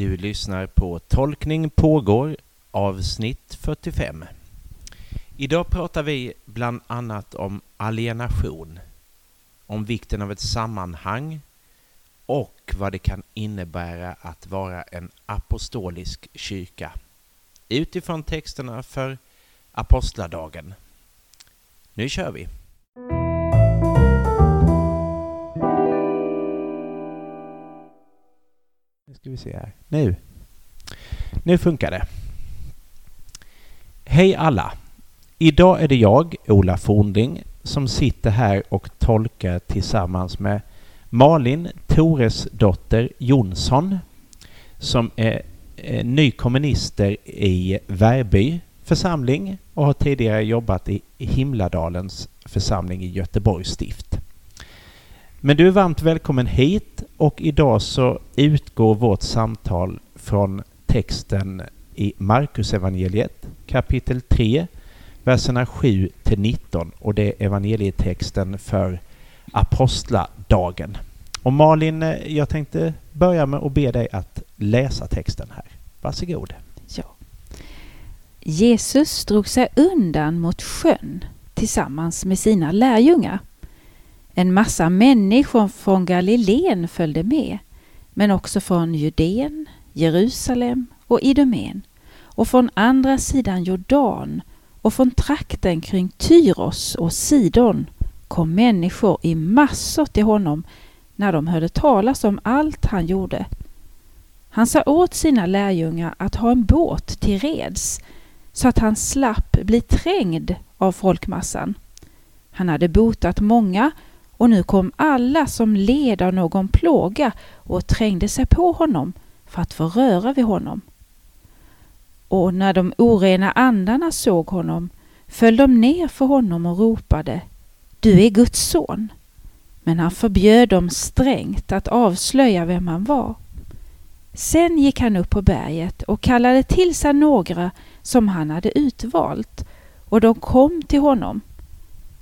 Du lyssnar på Tolkning pågår avsnitt 45. Idag pratar vi bland annat om alienation, om vikten av ett sammanhang och vad det kan innebära att vara en apostolisk kyrka utifrån texterna för apostladagen. Nu kör vi! Ska vi se här. Nu. Nu funkar det. Hej alla! Idag är det jag, Ola Fornling, som sitter här och tolkar tillsammans med Malin Tores dotter Jonsson som är eh, ny kommunister i Värby församling och har tidigare jobbat i Himladalens församling i Göteborgs stift. Men du är varmt välkommen hit och idag så utgår vårt samtal från texten i Markus evangeliet kapitel 3, verserna 7 till 19 och det är evangelietexten för apostladagen. Och Malin, eh, jag tänkte börja med att be dig att läsa texten här. Varsågod. Ja. Jesus drog sig undan mot sjön tillsammans med sina lärjungar. En massa människor från Galileen följde med, men också från Judeen, Jerusalem och Idumen och från andra sidan Jordan och från trakten kring Tyros och Sidon kom människor i massor till honom när de hörde talas om allt han gjorde. Han sa åt sina lärjungar att ha en båt till reds så att han slapp bli trängd av folkmassan. Han hade botat många och nu kom alla som led av någon plåga och trängde sig på honom för att få röra vid honom. Och när de orena andarna såg honom föll de ner för honom och ropade Du är Guds son. Men han förbjöd dem strängt att avslöja vem han var. Sen gick han upp på berget och kallade till sig några som han hade utvalt och de kom till honom.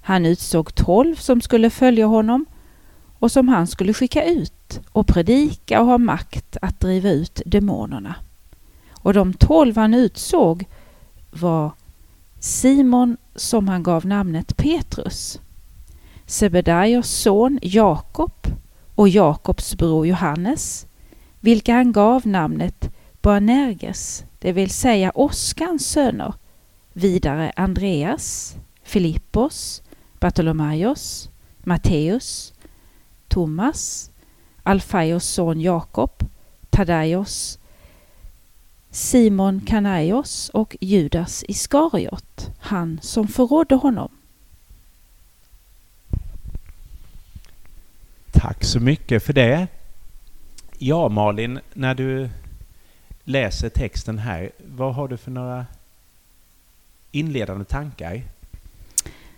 Han utsåg tolv som skulle följa honom och som han skulle skicka ut och predika och ha makt att driva ut demonerna. Och de tolv han utsåg var Simon som han gav namnet Petrus, Sebedaios son Jakob och Jakobs bror Johannes, vilka han gav namnet Boanerges, det vill säga Oskans söner, vidare Andreas, Filippos, Bartolomaios, Matteus, Thomas, Alfaios son Jakob, Tadaios, Simon Kanaios och Judas Iskariot, han som förrådde honom. Tack så mycket för det. Ja, Malin, när du läser texten här, vad har du för några inledande tankar?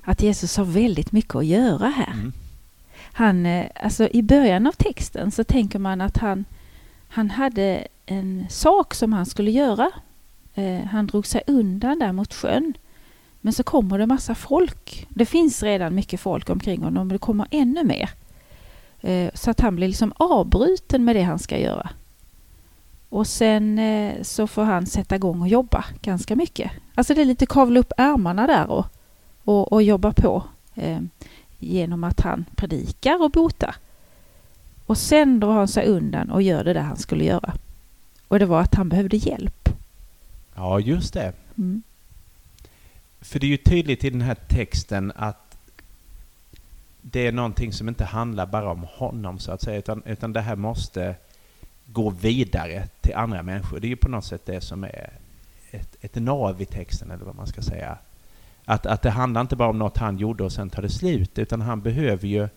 Att Jesus har väldigt mycket att göra här. Mm. Han, eh, alltså I början av texten så tänker man att han, han hade en sak som han skulle göra. Eh, han drog sig undan där mot sjön. Men så kommer det massa folk. Det finns redan mycket folk omkring honom, men det kommer ännu mer. Eh, så att han blir liksom avbruten med det han ska göra. Och sen eh, så får han sätta igång och jobba ganska mycket. Alltså det är lite kavla upp ärmarna där och, och, och jobba på eh, genom att han predikar och botar. Och sen drar han sig undan och gör det där han skulle göra. Och det var att han behövde hjälp. Ja, just det. Mm. För det är ju tydligt i den här texten att det är någonting som inte handlar bara om honom så att säga, utan, utan det här måste gå vidare till andra människor. Det är ju på något sätt det som är ett, ett nav i texten, eller vad man ska säga. Att, att det handlar inte bara om något han gjorde och sen tar det slut, utan han behöver ju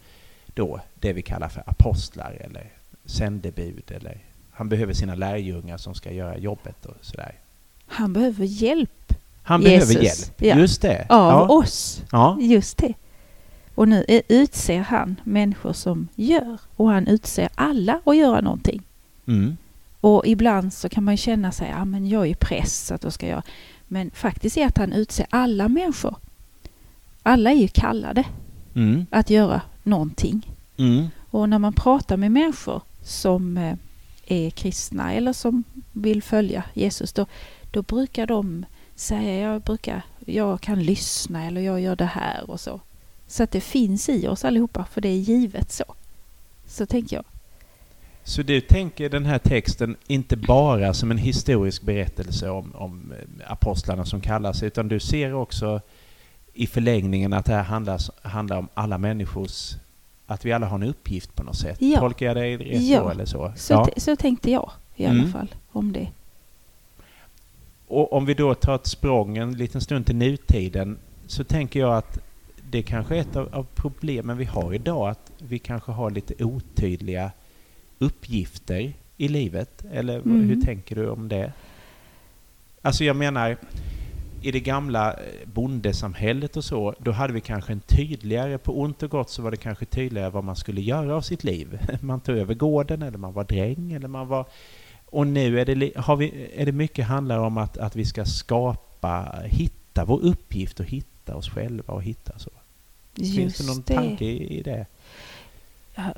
då det vi kallar för apostlar eller sändebud eller han behöver sina lärjungar som ska göra jobbet och sådär. Han behöver hjälp. Han Jesus. behöver hjälp, ja. just det. Av ja. oss, ja. just det. Och nu utser han människor som gör och han utser alla att göra någonting. Mm. Och ibland så kan man känna sig, ja men jag är press att då ska jag. Men faktiskt är att han utser alla människor. Alla är ju kallade mm. att göra någonting. Mm. Och när man pratar med människor som, eh, är kristna eller som vill följa Jesus, då, då brukar de säga jag, brukar, jag kan lyssna eller jag gör det här och så. Så att det finns i oss allihopa, för det är givet så. Så tänker jag. Så du tänker den här texten inte bara som en historisk berättelse om, om eh, apostlarna som kallas, utan du ser också i förlängningen att det här handlar, handlar om alla människors att vi alla har en uppgift på något sätt. Ja. Tolkar jag dig rätt ja. då eller så? Så, ja. så tänkte jag i alla mm. fall om det. Och om vi då tar ett språng en liten stund till nutiden så tänker jag att det kanske är ett av, av problemen vi har idag, att vi kanske har lite otydliga uppgifter i livet. Eller mm. hur tänker du om det? Alltså jag menar, i det gamla eh, bondesamhället och så, då hade vi kanske en tydligare, på ont och gott så var det kanske tydligare vad man skulle göra av sitt liv. Man tog över gården eller man var dräng eller man var... Och nu är det, har vi, är det mycket handlar om att, att vi ska skapa, hitta vår uppgift och hitta oss själva och hitta så. Just Finns det någon det. tanke i, i det?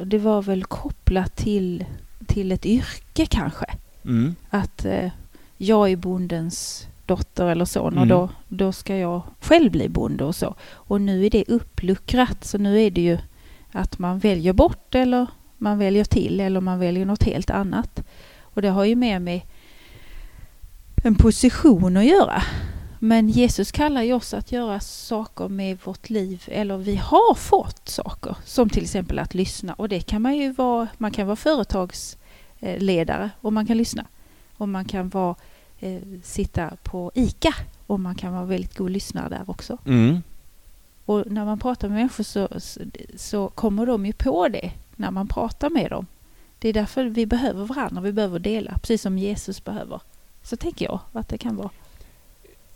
Det var väl kopplat till, till ett yrke kanske. Mm. Att eh, jag är bondens dotter eller son mm. och då, då ska jag själv bli bonde och så. Och nu är det uppluckrat så nu är det ju att man väljer bort eller man väljer till eller man väljer något helt annat. Och det har ju med mig en position att göra. Men Jesus kallar ju oss att göra saker med vårt liv, eller vi har fått saker, som till exempel att lyssna. Och det kan man ju vara, man kan vara företagsledare och man kan lyssna. Och man kan vara eh, sitta på ICA och man kan vara väldigt god lyssnare där också. Mm. Och när man pratar med människor så, så kommer de ju på det när man pratar med dem. Det är därför vi behöver varandra, vi behöver dela, precis som Jesus behöver. Så tänker jag att det kan vara.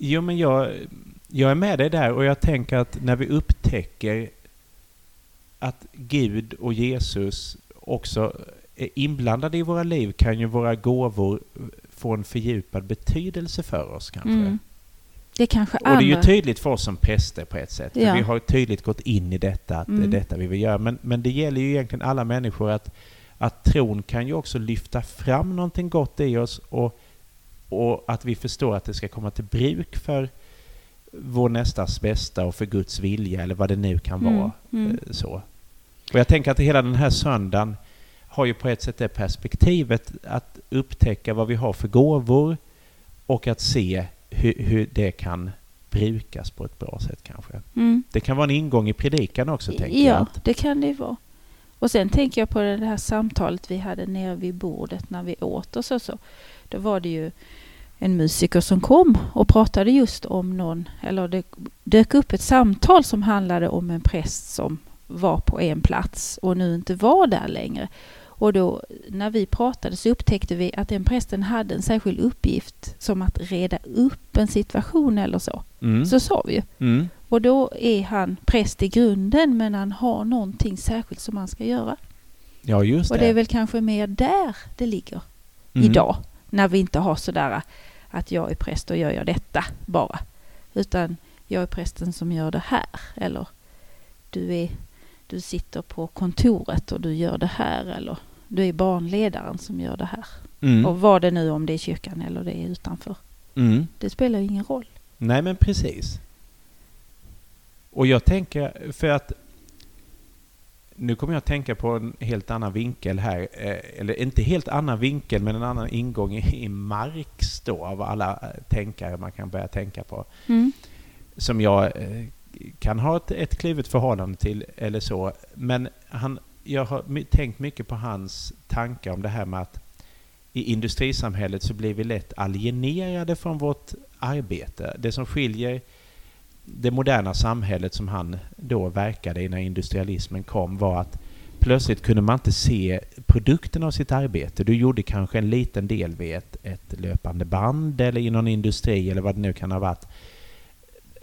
Jo, men jag, jag är med dig där och jag tänker att när vi upptäcker att Gud och Jesus också är inblandade i våra liv kan ju våra gåvor få en fördjupad betydelse för oss kanske. Mm. Det kanske och det är ju tydligt för oss som präster på ett sätt. Ja. vi har tydligt gått in i detta, att mm. det är mm. detta vi vill göra. Men, men det gäller ju egentligen alla människor att, att tron kan ju också lyfta fram någonting gott i oss och, och att vi förstår att det ska komma till bruk för vår nästas bästa och för Guds vilja eller vad det nu kan mm. vara. Mm. Så. Och jag tänker att hela den här söndagen har ju på ett sätt det perspektivet att upptäcka vad vi har för gåvor och att se hur, hur det kan brukas på ett bra sätt kanske. Mm. Det kan vara en ingång i predikan också, tänker ja, jag. Ja, det kan det vara. Och sen tänker jag på det här samtalet vi hade nere vid bordet när vi åt och så. så. Då var det ju en musiker som kom och pratade just om någon, eller det dök upp ett samtal som handlade om en präst som var på en plats och nu inte var där längre. Och då när vi pratade så upptäckte vi att den prästen hade en särskild uppgift som att reda upp en situation eller så. Mm. Så sa vi ju. Mm. Och då är han präst i grunden men han har någonting särskilt som han ska göra. Ja, just det. Och det är väl kanske mer där det ligger mm. idag. När vi inte har sådär att jag är präst och jag gör detta bara. Utan jag är prästen som gör det här. Eller du, är, du sitter på kontoret och du gör det här. Eller du är barnledaren som gör det här. Mm. Och vad det nu om det är kyrkan eller det är utanför. Mm. Det spelar ju ingen roll. Nej, men precis. Och jag tänker, för att nu kommer jag att tänka på en helt annan vinkel här. Eh, eller inte helt annan vinkel, men en annan ingång i Marx då, av alla tänkare man kan börja tänka på. Mm. Som jag eh, kan ha ett, ett klivet förhållande till eller så. Men han jag har tänkt mycket på hans tankar om det här med att i industrisamhället så blir vi lätt alienerade från vårt arbete. Det som skiljer det moderna samhället som han då verkade i när industrialismen kom var att plötsligt kunde man inte se produkten av sitt arbete. Du gjorde kanske en liten del vid ett, ett löpande band eller i någon industri eller vad det nu kan ha varit.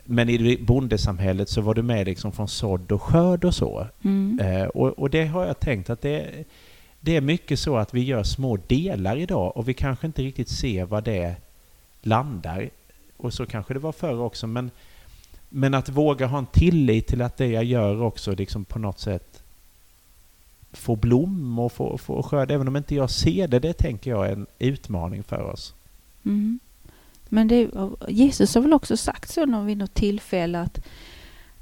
Men i bondesamhället så var du med liksom från sådd och skörd och så. Mm. Eh, och, och, det har jag tänkt att det, det är mycket så att vi gör små delar idag och vi kanske inte riktigt ser vad det landar. Och så kanske det var förr också. Men, men att våga ha en tillit till att det jag gör också liksom på något sätt få blom och få, få skörd, även om inte jag ser det, det tänker jag är en utmaning för oss. Mm. Men det, Jesus har väl också sagt så någon vid något tillfälle att,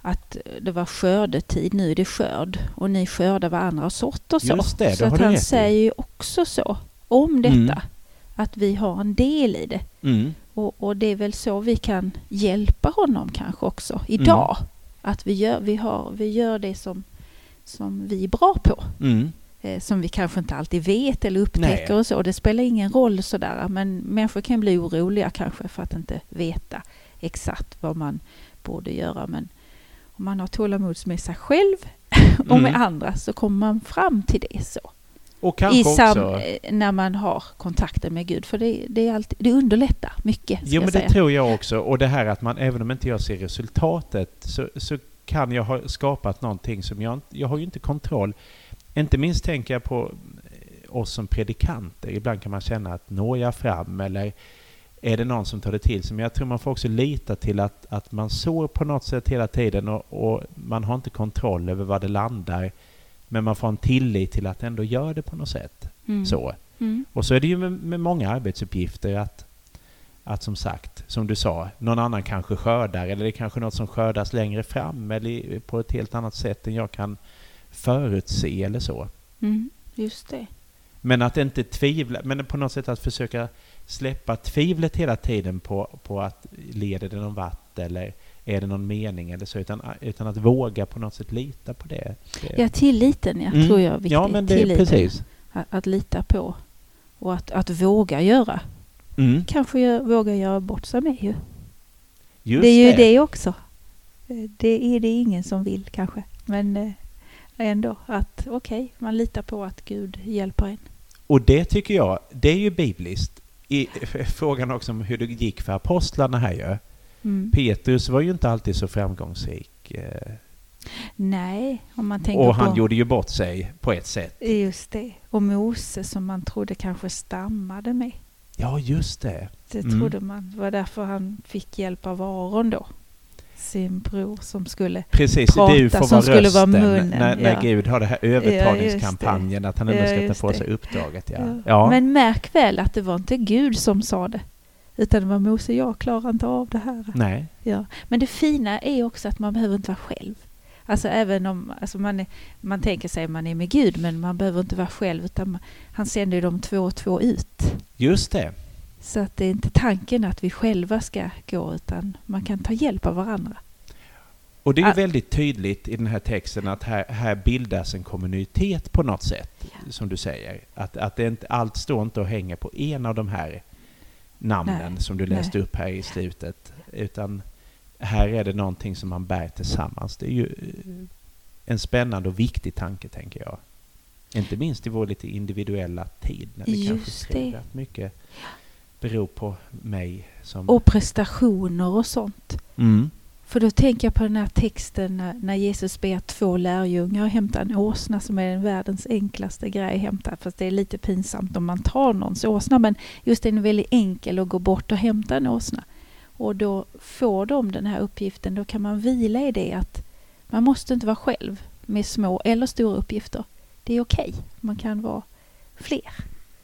att det var skördetid, nu är det skörd och ni skördar vad andra har sått och så. Just det, så det att han säger ju också så om detta, Mm. Att vi har en del i det. Mm. Och, och det är väl så vi kan hjälpa honom kanske också idag. Mm. Att vi gör, vi har, vi gör det som, som vi är bra på. Mm. Eh, som vi kanske inte alltid vet eller upptäcker Nej. och så. Det spelar ingen roll sådär. Men människor kan bli oroliga kanske för att inte veta exakt vad man borde göra. Men om man har tålamod med sig själv och med Mm. andra så kommer man fram till det så. Och kanske I sam, också... när man har kontakten med Gud. För det, det, är alltid, det underlättar mycket. Jo, men det säga. tror jag också. Och det här att man, även om inte jag ser resultatet, så, så kan jag ha skapat någonting som jag. Jag har ju inte kontroll. Inte minst tänker jag på eh, oss som predikanter. Ibland kan man känna att når jag fram eller är det någon som tar det till sig? Men jag tror man får också lita till att, att man sår på något sätt hela tiden och, och man har inte kontroll över var det landar. Men man får en tillit till att ändå gör det på något sätt. Mm. Så. Mm. Och så är det ju med, med många arbetsuppgifter att, att som sagt, som du sa, någon annan kanske skördar eller det är kanske något som skördas längre fram eller på ett helt annat sätt än jag kan förutse eller så. Mm. Just det. Men att inte tvivla, men på något sätt att försöka släppa tvivlet hela tiden på, på att leder det någon vart eller är det någon mening eller så, utan, utan att våga på något sätt lita på det. det. Ja, tilliten ja, Mm. tror jag är viktigt. Ja, men det Tilliten. precis. Att, att lita på. Och att, att våga göra. Mm. Kanske gör, våga göra bort sig med ju. Just det är ju det också. Eh, Det är det ingen som vill kanske. Men eh, ändå att okej, man litar på att Gud hjälper en. Och det tycker jag, det är ju bibliskt. I frågan också om hur det gick för apostlarna här ju. Mm. Petrus var ju inte alltid så framgångsrik. eh, Nej, om man tänker Och han på... gjorde ju bort sig på ett sätt. Just det. Och Mose som man trodde kanske stammade med. Ja, just det. Det Mm. trodde man. Det var därför han fick hjälp av Aron då. Sin bror som skulle... Precis, Prata du får som vara skulle rösten vara munnen, när, när ja. Gud har det här övertalningskampanjen, att han ändå Ja, ska ta just på det. sig uppdraget. Ja. Ja. Ja. Men märk väl att det var inte Gud som sa det. Utan det var Mose, jag klarar inte av det här. Nej. Ja. Men det fina är också att man behöver inte vara själv. Alltså även om alltså man, är, man tänker sig att man är med Gud, men man behöver inte vara själv. Utan man, han sänder ju de två och två ut. Just det. Så att det är inte tanken att vi själva ska gå, utan man kan ta hjälp av varandra. Och det är ju Ah. väldigt tydligt i den här texten att här, här bildas en kommunitet på något sätt, som du säger. Att, att det inte, allt står inte och hänger på en av de här namnen Nej, som du nej. läste upp här i slutet. Utan här är det någonting som man bär tillsammans. Det är ju eh, en spännande och viktig tanke, tänker jag. Inte minst i vår lite individuella tid, när vi kanske Just tror det. att mycket beror på mig som... Och prestationer och sånt. Mm. För då tänker jag på den här texten när, när Jesus ber två lärjungar hämta en åsna som är världens enklaste grej att hämta. Fast det är lite pinsamt om man tar någons åsna. Men just det är väldigt enkel att gå bort och hämta en åsna. Och då får de den här uppgiften. Då kan man vila i det att man måste inte vara själv med små eller stora uppgifter. Det är okej. Man kan vara fler.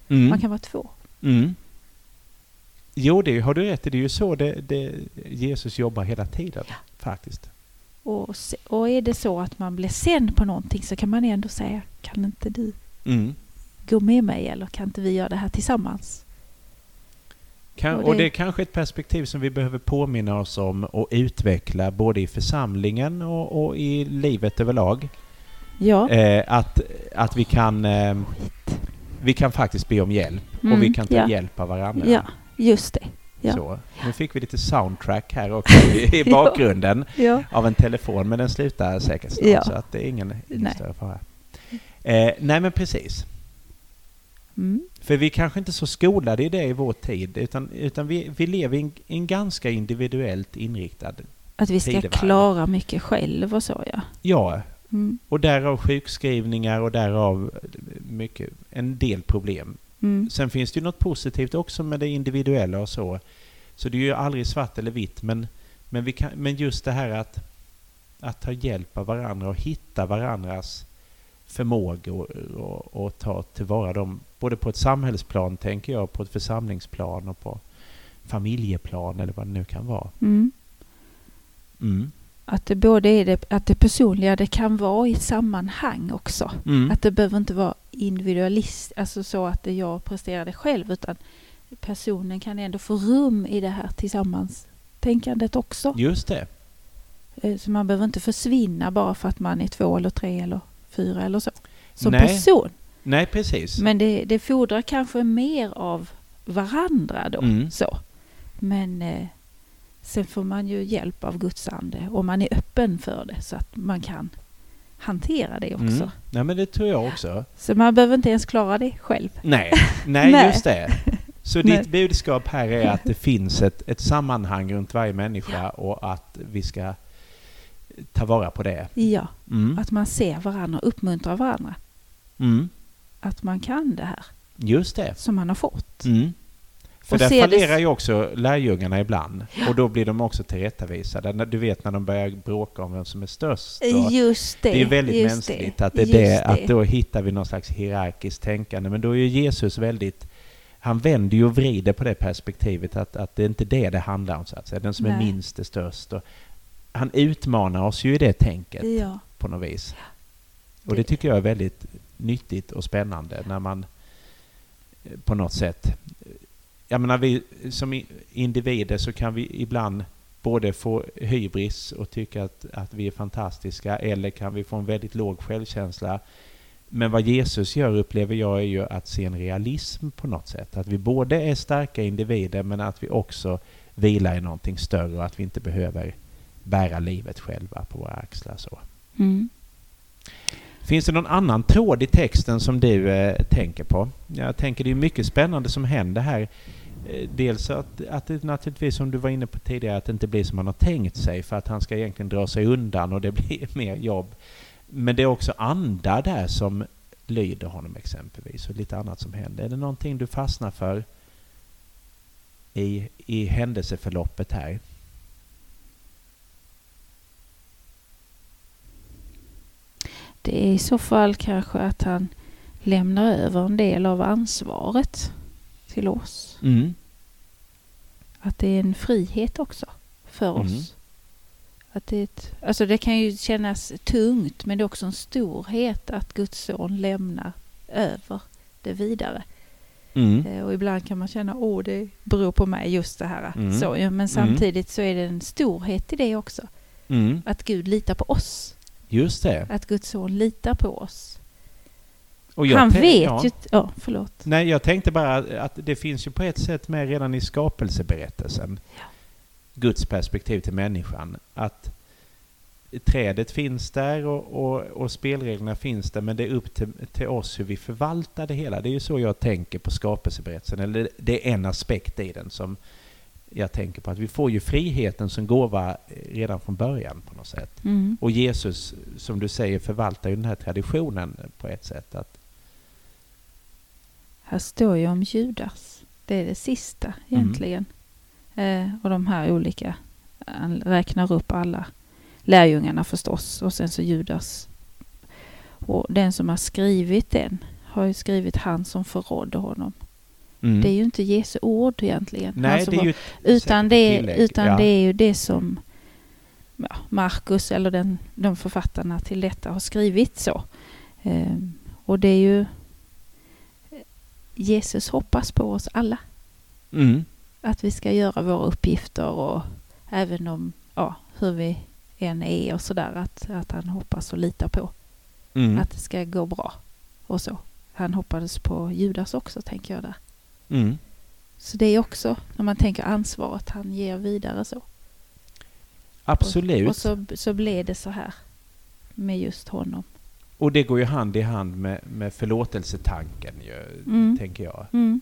Mm. Man kan vara två. Mm. Jo, det har du rätt i. Det är ju så det, det, Jesus jobbar hela tiden, faktiskt. Och, och är det så att man blir sen på någonting så kan man ändå säga kan inte du Mm. gå med mig eller kan inte vi göra det här tillsammans? Kan, Och och, det- det... är kanske ett perspektiv som vi behöver påminna oss om och utveckla både i församlingen och, och i livet överlag. Ja, Eh, att, att vi kan eh, vi kan faktiskt be om hjälp Mm, och vi kan ta ja. hjälp av varandra. ja just det. ja. Så. Nu fick vi lite soundtrack här också i, bakgrunden Ja. av en telefon men den slutar säkert snart Ja. så att det är ingen, ingen Nej. större fara. Eh, nej men precis. Mm. För vi kanske inte är så skolade i det i vår tid utan, utan vi, vi lever i en, en ganska individuellt inriktad. Att vi ska Tidevarv. klara mycket själv och så ja. Ja, Mm. och därav sjukskrivningar och därav mycket, en del problem. Mm. Sen finns det ju något positivt också med det individuella och så. Så det är ju aldrig svart eller vitt men, men, vi kan, men just det här att, att ta hjälp av varandra och hitta varandras förmågor och, och ta tillvara dem både på ett samhällsplan, tänker jag, på ett församlingsplan och på familjeplan eller vad det nu kan vara. Mm. Mm. Att det både är det, att det personliga, det kan vara i ett sammanhang också. Mm. Att det behöver inte vara individualist, alltså så att jag presterar det själv, utan personen kan ändå få rum i det här tillsammans tänkandet också. Just det. Eh, Så man behöver inte försvinna bara för att man är två eller tre eller fyra eller så. Som Nej. person. Nej, precis. Men det, det fordrar kanske mer av varandra då. Mm. Så. Men eh, sen får man ju hjälp av Guds ande och man är öppen för det så att man kan hantera det också. Mm. Nej, men det tror jag också. Så man behöver inte ens klara det själv. Nej, nej, Nej. just det. Så ditt budskap här är att det finns ett, ett sammanhang runt varje människa och att vi ska ta vara på det. Ja, Mm. att man ser varandra och uppmuntrar varandra. Mm. Att man kan det här Just det. som man har fått. Mm. För Och där det fallerar ju också lärjungarna ibland. Och då blir de också tillrättavisade. Du vet när de börjar bråka om vem som är störst. Och Just det. det är väldigt mänskligt att det är just det, att då hittar vi någon slags hierarkiskt tänkande. Men då är ju Jesus väldigt han vänder ju och vrider på det perspektivet att, att det är inte det det handlar om så att säga. Den som är Nej. minst är störst. Och han utmanar oss ju i det tänket Ja. på något vis. Och Det- det tycker jag är väldigt nyttigt och spännande när man eh, på något sätt... Jag menar, vi som individer så kan vi ibland både få hybris och tycka att, att vi är fantastiska eller kan vi få en väldigt låg självkänsla. Men vad Jesus gör upplever jag är ju att se en realism på något sätt. Att vi både är starka individer men att vi också vilar i någonting större och att vi inte behöver bära livet själva på våra axlar. Så. Mm. Finns det någon annan tråd i texten som du eh, tänker på? Jag tänker det är mycket spännande som händer här. Eh, dels att, att det naturligtvis, som du var inne på tidigare, att det inte blir som man har tänkt sig för att han ska egentligen dra sig undan och det blir mer jobb. Men det är också andar där som lyder honom exempelvis och lite annat som händer. Är det någonting du fastnar för i, i händelseförloppet här? Det är i så fall kanske att han lämnar över en del av ansvaret till oss. Mm. Att det är en frihet också för Mm. oss. Att det, ett, alltså det kan ju kännas tungt men det är också en storhet att Guds son lämnar över det vidare. Mm. Eh, Och ibland kan man känna åh det beror på mig just det här. Mm. Så, ja, men samtidigt så är det en storhet i det också. Mm. Att Gud litar på oss. Just det. Att Guds son litar på oss. Han vet ja. ju... Ja, förlåt. Nej, jag tänkte bara att det finns ju på ett sätt med redan i skapelseberättelsen. Guds perspektiv till människan. Att trädet finns där och, och, och spelreglerna finns där men det är upp till, till oss hur vi förvaltar det hela. Det är ju så jag tänker på skapelseberättelsen. Eller det är en aspekt i den som jag tänker på. Att vi får ju friheten som gåva redan från början på något sätt. Mm. Och Jesus, som du säger, förvaltar ju den här traditionen på ett sätt. Att, Här står ju om Judas. Det är det sista egentligen. Eh, och de här olika. Han räknar upp alla lärjungarna förstås. Och sen så Judas. Och den som har skrivit den har ju skrivit han som förrådde honom. Mm. Det är ju inte Jesu ord egentligen. Nej, det är var- ju Utan, det tillägg, utan ja. det är ju det som ja, Markus eller den, de författarna till detta har skrivit så. Ehm, och det är ju Jesus hoppas på oss alla. Mm. Att vi ska göra våra uppgifter och även om ja, hur vi än är och sådär. Att, att han hoppas och litar på Mm. att det ska gå bra. Och så. Han hoppades på Judas också tänker jag där. Mm. Så det är också när man tänker ansvaret han ger vidare så. Absolut. Och Och, så, så blev det så här med just honom. Det går ju hand i hand med, med förlåtelsetanken, ju, Mm. tänker jag. Mm.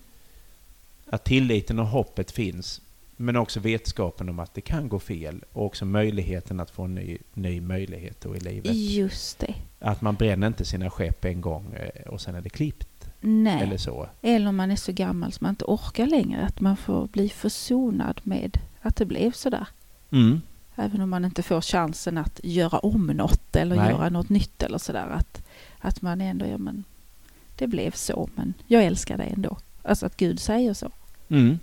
Att tilliten och hoppet finns, men också vetskapen om att det kan gå fel och också möjligheten att få en ny, ny möjlighet då i livet. Just det. Att man bränner inte sina skepp en gång eh, och sen är det klippt. Nej. Eller så. Eller om man är så gammal så man inte orkar längre. Att man får bli försonad med att det blev så där. Mm. Även om man inte får chansen att göra om något eller Nej. göra något nytt eller sådär. Att, att man ändå, ja men det blev så, men jag älskar dig ändå. Alltså att Gud säger så. Mm.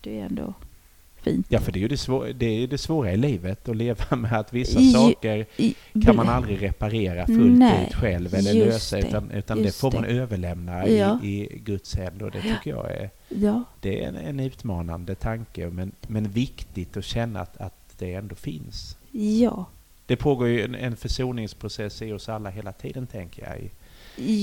Det är ändå fint. Ja, för det är ju det, svå- det, är ju det svåra i livet, att leva med att vissa I- saker I, kan man aldrig reparera fullt Nej, ut själv eller lösa, det, utan, utan det får man det. överlämna Ja. i, i Guds händer. Och det tycker jag är, Ja, det är en, en utmanande tanke, men, men viktigt att känna att, att det ändå finns. ja. Det pågår ju en, en försoningsprocess i oss alla hela tiden, tänker jag, i,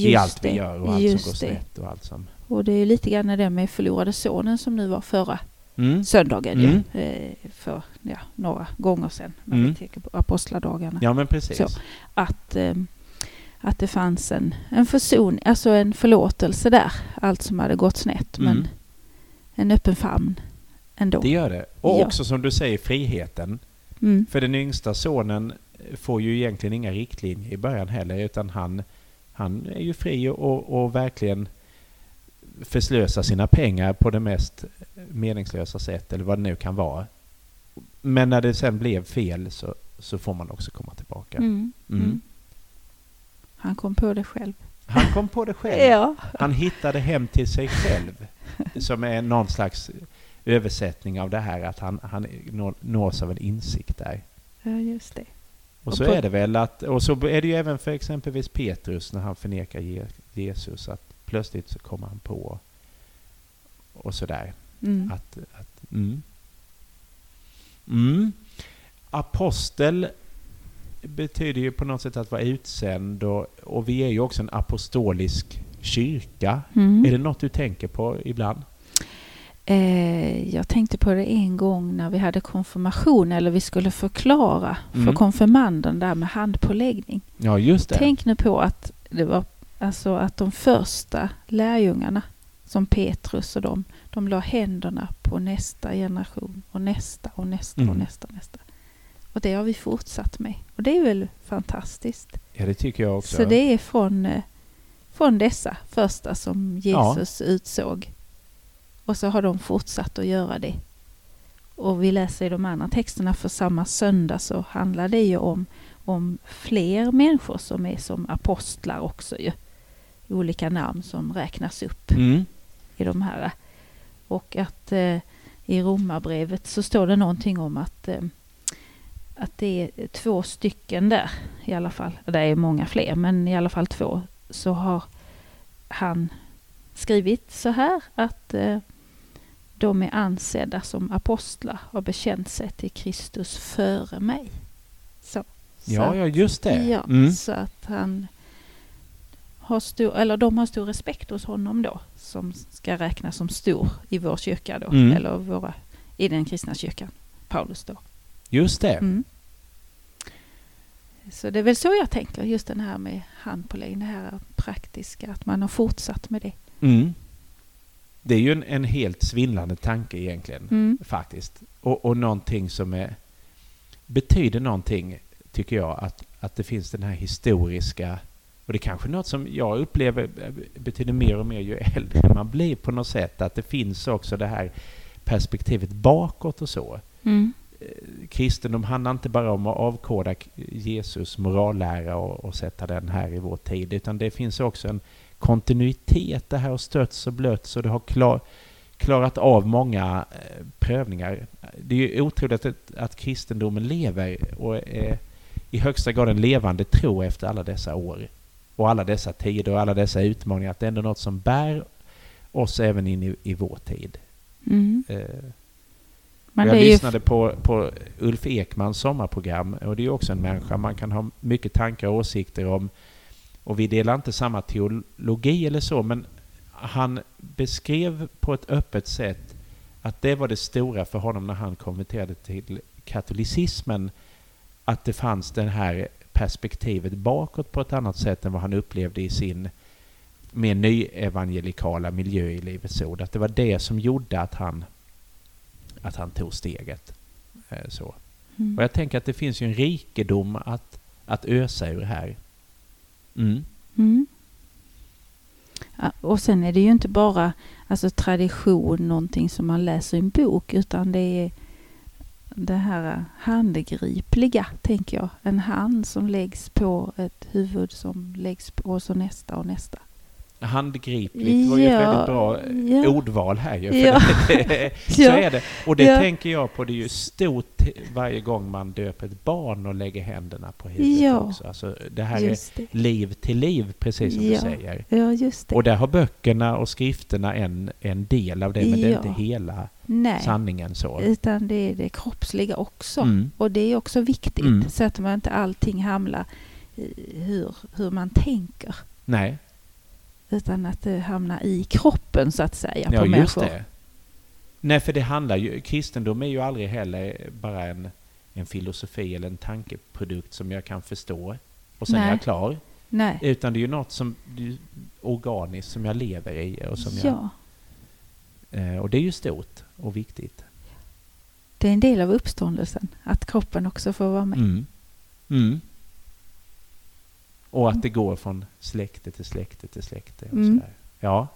Just i allt vi gör och allt som går snett och allt som... Och det är ju lite grann det med förlorade sonen som nu var förra Mm. söndagen Mm. ju, eh, för ja, några gånger sedan när Mm. vi tänker på apostladagarna. Ja, men precis. Så. Att, eh, att det fanns en, en förson, alltså en förlåtelse där. Allt som hade gått snett. Mm. Men en öppen famn ändå. Det gör det. Och Ja. också som du säger, friheten. Mm. För den yngsta sonen får ju egentligen inga riktlinjer i början heller, utan han, han är ju fri och, och verkligen förslösar sina pengar på det mest meningslösa sätt, eller vad det nu kan vara. Men när det sen blev fel så, så får man också komma tillbaka. Mm. Mm. Mm. Han kom på det själv. Han kom på det själv. Ja. Han hittade hem till sig själv, som är någon slags översättning av det här att han, han nå- nås av en insikt där. ja, just det. Och så är det väl att, och så är det ju även för exempelvis Petrus när han förnekar Je- Jesus att plötsligt så kommer han på och sådär. Mm. Att, att, mm. Mm. Apostel betyder ju på något sätt att vara utsänd och, och vi är ju också en apostolisk kyrka. Mm. Är det något du tänker på ibland? Eh, jag tänkte på det en gång när vi hade konfirmation eller vi skulle förklara för Mm. konfirmanden där med handpåläggning. Ja, just det. Tänk nu på att det var alltså att de första lärjungarna som Petrus och de, de la händerna på nästa generation och nästa och nästa Mm. och nästa och nästa. Och det har vi fortsatt med. Och det är väl fantastiskt. Ja, det tycker jag också. Så det är från, eh, från dessa första som Jesus utsåg. Och så har de fortsatt att göra det. Och vi läser i de andra texterna för samma söndag så handlar det ju om, om fler människor som är som apostlar också ju. Olika namn som räknas upp Mm. i de här. Och att eh, i Romarbrevet så står det någonting om att, eh, att det är två stycken där i alla fall. Det är många fler, men i alla fall två. Så har han skrivit så här att eh, de är ansedda som apostlar och bekänt sig till Kristus före mig. Så. Ja, Så- ja, just det. Ja, Mm. så att han har stor, eller de har stor respekt hos honom då, som ska räknas som stor i vår kyrka då, Mm. eller våra, i den kristna kyrkan, Paulus då. Just det. Mm. Så det är väl så jag tänker, just den här med handpåläggning, det här praktiska, att man har fortsatt med det. Mm. Det är ju en, en helt svindlande tanke egentligen, Mm. faktiskt. Och, och någonting som är, betyder någonting, tycker jag, att, att det finns den här historiska... Och det är kanske något som jag upplever eh, betyder mer och mer ju äldre man blir på något sätt. Att det finns också det här perspektivet bakåt och så. Mm. kristendom handlar inte bara om att avkoda Jesus morallära och, och sätta den här i vår tid, utan det finns också en kontinuitet. Det här har stötts och blötts och det har klar, klarat av många eh, prövningar. Det är ju otroligt att, att kristendomen lever och är i högsta grad en levande tro efter alla dessa år och alla dessa tider och alla dessa utmaningar. Att det är ändå något som bär oss även in i, i vår tid. Mm. Eh, jag ju lyssnade på, på Ulf Ekmans sommarprogram och det är också en människa man kan ha mycket tankar och åsikter om. Och vi delar inte samma teologi eller så, men han beskrev på ett öppet sätt att det var det stora för honom när han konverterade till katolicismen. Att det fanns det här perspektivet bakåt på ett annat sätt än vad han upplevde i sin mer nyevangelikala miljö i Livets Ord. Att det var det som gjorde att han att han tog steget. Eh, Så. Mm. Och jag tänker att det finns ju en rikedom att, att ösa ur här. Mm. Mm. Ja, och sen är det ju inte bara alltså, tradition, någonting som man läser i en bok, utan det är det här handgripliga, tänker jag. En hand som läggs på ett huvud som läggs på och så nästa och nästa. Handgripligt var ju ett väldigt bra ja. ordval här ju. Ja. det, så är det. Och det Ja. tänker jag på, det är ju stort varje gång man döper ett barn och lägger händerna på huvudet Ja. också. Alltså, det här Just det. är liv till liv, precis som du säger. Ja, just det. Och där har böckerna och skrifterna en, en del av det, men det är inte hela Nej, sanningen så. utan det är det kroppsliga också. Mm. Och det är också viktigt, Mm. så att man inte allting hamnar i hur, hur man tänker. Nej, Utan att det hamnar i kroppen, så att säga, ja på människor. det. Nej, för det handlar ju, kristendom är ju aldrig heller bara en, en filosofi eller en tankeprodukt som jag kan förstå och sen är Nej. jag klar. Nej. Utan det är ju något som är organiskt som jag lever i och som ja, jag... Eh, och det är ju stort och viktigt. det är en del av uppståndelsen, att kroppen också får vara med. Mm. Mm. Och att det går från släkte till släkte till släkte. Och Mm. sådär. Ja.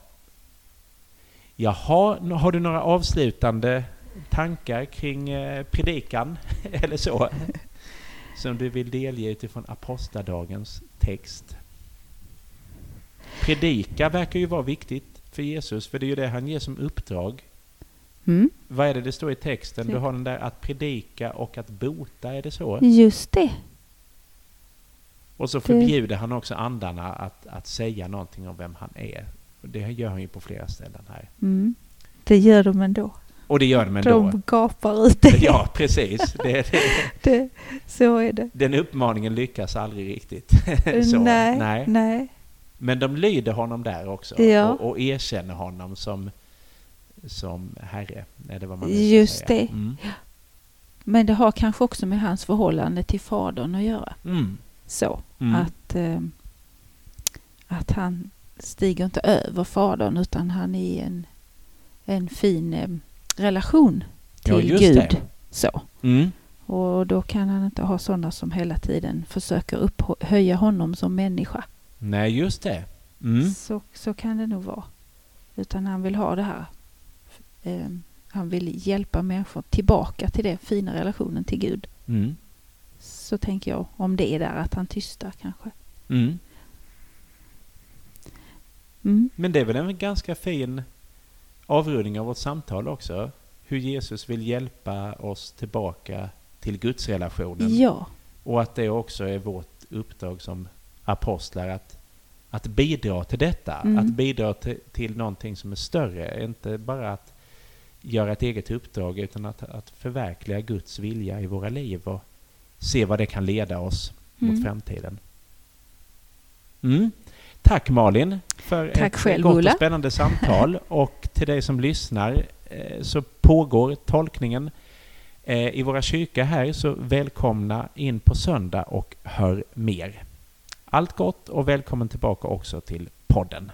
Jaha, har du några avslutande tankar kring eh, predikan eller så? Som du vill delge utifrån apostladagens text? Predika verkar ju vara viktigt för Jesus, för det är ju det han ger som uppdrag. Mm. Vad är det det står i texten? Du har den där att predika och att bota, är det så? Just det. Och så förbjuder han också andarna att, att säga någonting om vem han är. Det gör han ju på flera ställen här. Mm. Det gör de ändå. Och det gör de ändå. De gapar ut det. Ja, precis. Det, det, det. Så är det. den uppmaningen lyckas aldrig riktigt. så, nej, nej. nej. Men de lyder honom där också Ja. och, och erkänner honom som, som Herre. Eller vad man Just det. Mm. Men det har kanske också med hans förhållande till fadern att göra. Mm. Så Mm. att, eh, att han stiger inte över fadern utan han är i en, en fin eh, relation Ja, till just Gud. det. Så. Mm. Och då kan han inte ha sådana som hela tiden försöker upphöja honom som människa. Nej, just det. Mm. Så, så kan det nog vara. Utan han vill ha det här. Eh, han vill hjälpa människor tillbaka till den fina relationen till Gud. Mm. Så tänker jag om det är där att han tystar kanske. Mm. Mm. Men det är väl en ganska fin avrundning av vårt samtal också. Hur Jesus vill hjälpa oss tillbaka till Gudsrelationen. Ja, Och att det också är vårt uppdrag som apostlar att, att bidra till detta. Mm. Att bidra till, till någonting som är större. Inte bara att göra ett eget uppdrag utan att, att förverkliga Guds vilja i våra liv och se vad det kan leda oss Mm. mot framtiden. Mm. Tack Malin för Tack ett själv, gott Ola. och spännande samtal. Och till dig som lyssnar eh, så pågår tolkningen eh, i våra kyrkor här, så välkomna in på söndag och hör mer. Allt gott och välkommen tillbaka också till podden.